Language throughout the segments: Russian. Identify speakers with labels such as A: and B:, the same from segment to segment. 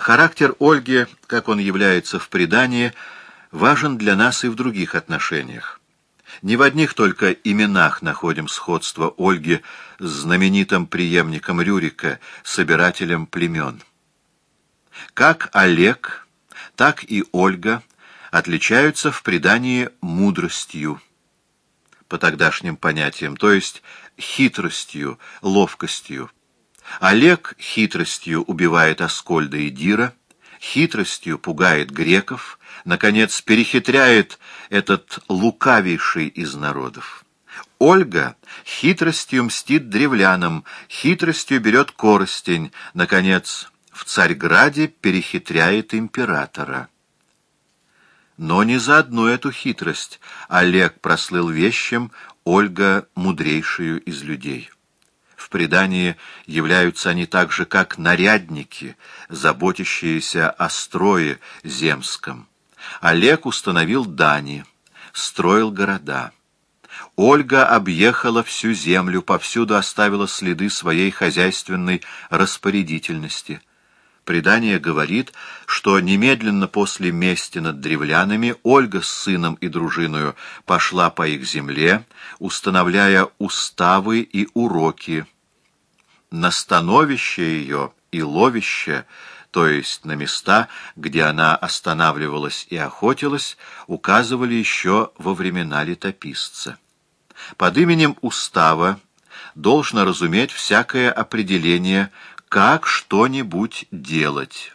A: Характер Ольги, как он является в предании, важен для нас и в других отношениях. Не в одних только именах находим сходство Ольги с знаменитым преемником Рюрика, собирателем племен. Как Олег, так и Ольга отличаются в предании мудростью, по тогдашним понятиям, то есть хитростью, ловкостью. Олег хитростью убивает Аскольда и Дира, хитростью пугает греков, наконец перехитряет этот лукавейший из народов. Ольга хитростью мстит древлянам, хитростью берет коростень, наконец, в Царьграде перехитряет императора. Но не за одну эту хитрость Олег прослыл вещим, Ольга мудрейшую из людей. В предании являются они так же, как нарядники, заботящиеся о строе земском. Олег установил дани, строил города. Ольга объехала всю землю, повсюду оставила следы своей хозяйственной распорядительности. Предание говорит, что немедленно после мести над древлянами Ольга с сыном и дружиною пошла по их земле, установляя уставы и уроки. На становище ее и ловище — то есть на места, где она останавливалась и охотилась, указывали еще во времена летописца. Под именем устава должно разуметь всякое определение, как что-нибудь делать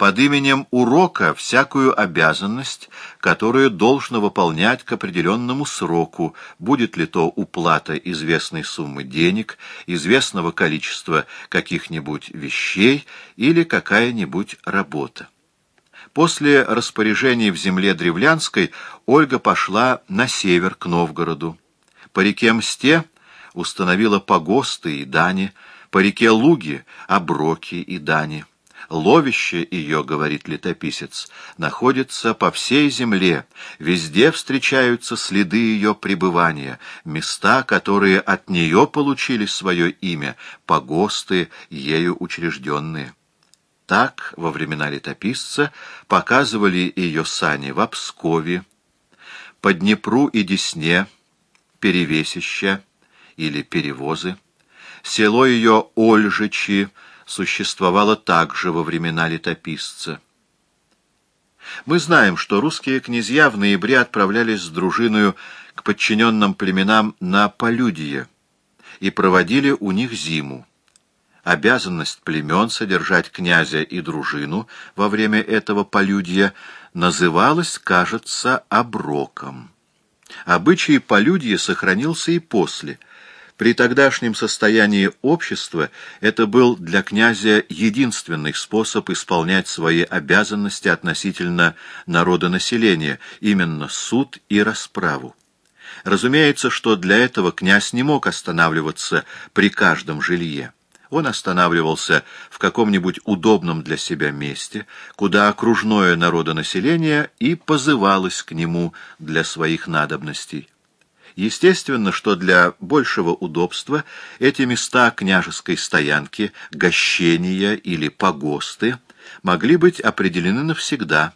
A: под именем урока всякую обязанность, которую должно выполнять к определенному сроку, будет ли то уплата известной суммы денег, известного количества каких-нибудь вещей или какая-нибудь работа. После распоряжений в земле Древлянской Ольга пошла на север к Новгороду. По реке Мсте установила погосты и дани, по реке Луги — оброки и дани. Ловище ее, говорит летописец, находится по всей земле, везде встречаются следы ее пребывания, места, которые от нее получили свое имя, погосты, ею учрежденные. Так во времена летописца показывали ее сани в Пскове, по Днепру и Десне, перевесища или перевозы, село ее Ольжичи, существовало также во времена летописца. Мы знаем, что русские князья в ноябре отправлялись с дружиною к подчиненным племенам на Полюдье и проводили у них зиму. Обязанность племен содержать князя и дружину во время этого полюдья называлась, кажется, оброком. Обычай полюдья сохранился и после – при тогдашнем состоянии общества это был для князя единственный способ исполнять свои обязанности относительно народонаселения, именно суд и расправу. Разумеется, что для этого князь не мог останавливаться при каждом жилье. Он останавливался в каком-нибудь удобном для себя месте, куда окружное народонаселение и позывалось к нему для своих надобностей. Естественно, что для большего удобства эти места княжеской стоянки, гощения или погосты могли быть определены навсегда,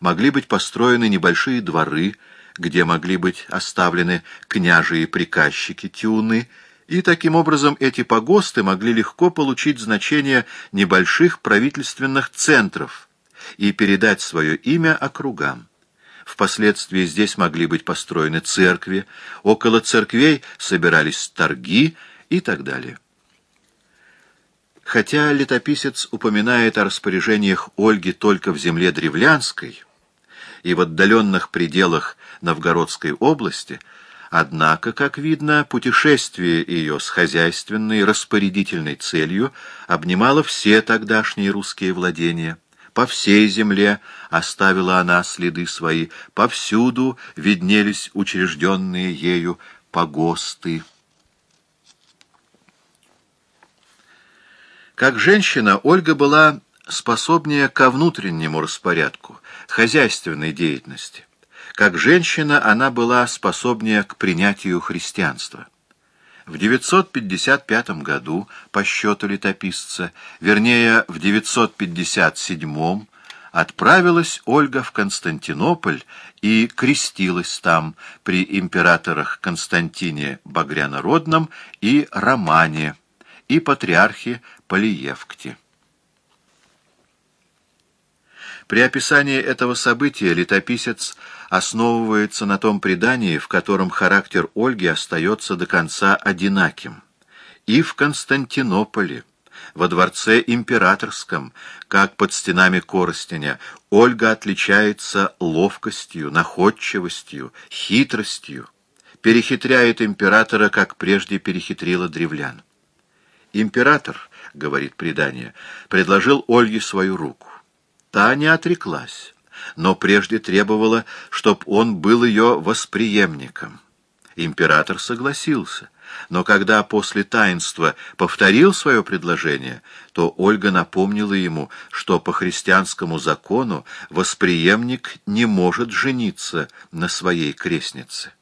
A: могли быть построены небольшие дворы, где могли быть оставлены княжие приказчики тюны, и таким образом эти погосты могли легко получить значение небольших правительственных центров и передать свое имя округам. Впоследствии здесь могли быть построены церкви, около церквей собирались торги и так далее. Хотя летописец упоминает о распоряжениях Ольги только в земле Древлянской и в отдаленных пределах Новгородской области, однако, как видно, путешествие ее с хозяйственной распорядительной целью обнимало все тогдашние русские владения – по всей земле оставила она следы свои, повсюду виднелись учрежденные ею погосты. Как женщина, Ольга была способнее ко внутреннему распорядку, хозяйственной деятельности. Как женщина она была способнее к принятию христианства. В 955 году, по счету летописца, вернее, в 957 отправилась Ольга в Константинополь и крестилась там при императорах Константине Багрянородном и Романе и патриархе Полиевкте. При описании этого события летописец основывается на том предании, в котором характер Ольги остается до конца одинаким. И в Константинополе, во дворце императорском, как под стенами Коростеня, Ольга отличается ловкостью, находчивостью, хитростью, перехитряет императора, как прежде перехитрила древлян. Император, говорит предание, предложил Ольге свою руку. Та не отреклась, но прежде требовала, чтоб он был ее восприемником. Император согласился, но когда после таинства повторил свое предложение, то Ольга напомнила ему, что по христианскому закону восприемник не может жениться на своей крестнице.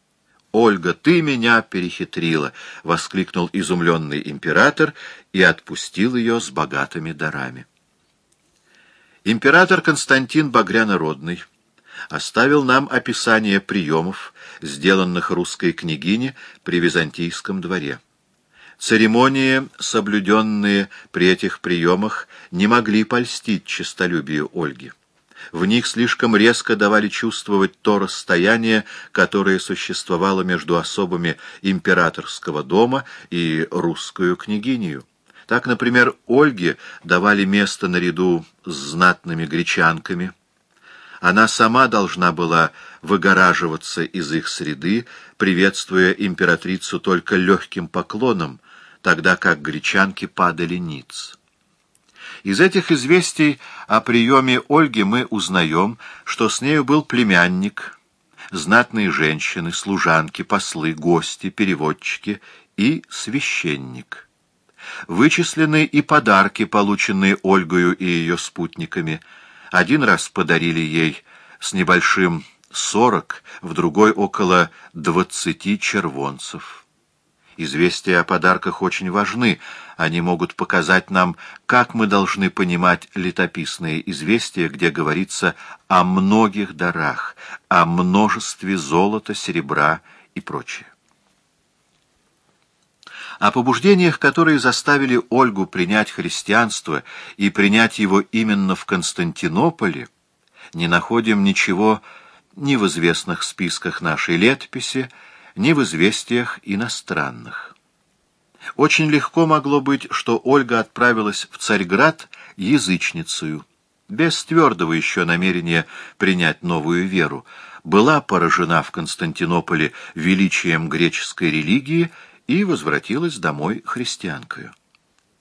A: «Ольга, ты меня перехитрила!» — воскликнул изумленный император и отпустил ее с богатыми дарами. Император Константин Багрянородный оставил нам описание приемов, сделанных русской княгине при Византийском дворе. Церемонии, соблюденные при этих приемах, не могли польстить честолюбию Ольги. В них слишком резко давали чувствовать то расстояние, которое существовало между особами императорского дома и русскую княгинью. Так, например, Ольге давали место наряду с знатными гречанками. Она сама должна была выгораживаться из их среды, приветствуя императрицу только легким поклоном, тогда как гречанки падали ниц. Из этих известий о приеме Ольги мы узнаем, что с нею был племянник, знатные женщины, служанки, послы, гости, переводчики и священник. Вычислены и подарки, полученные Ольгою и ее спутниками. Один раз подарили ей с небольшим сорок, в другой около двадцати червонцев. Известия о подарках очень важны. Они могут показать нам, как мы должны понимать летописные известия, где говорится о многих дарах, о множестве золота, серебра и прочее. О побуждениях, которые заставили Ольгу принять христианство и принять его именно в Константинополе, не находим ничего ни в известных списках нашей летописи, ни в известиях иностранных. Очень легко могло быть, что Ольга отправилась в Царьград язычницею, без твердого еще намерения принять новую веру, была поражена в Константинополе величием греческой религии и возвратилась домой христианкою.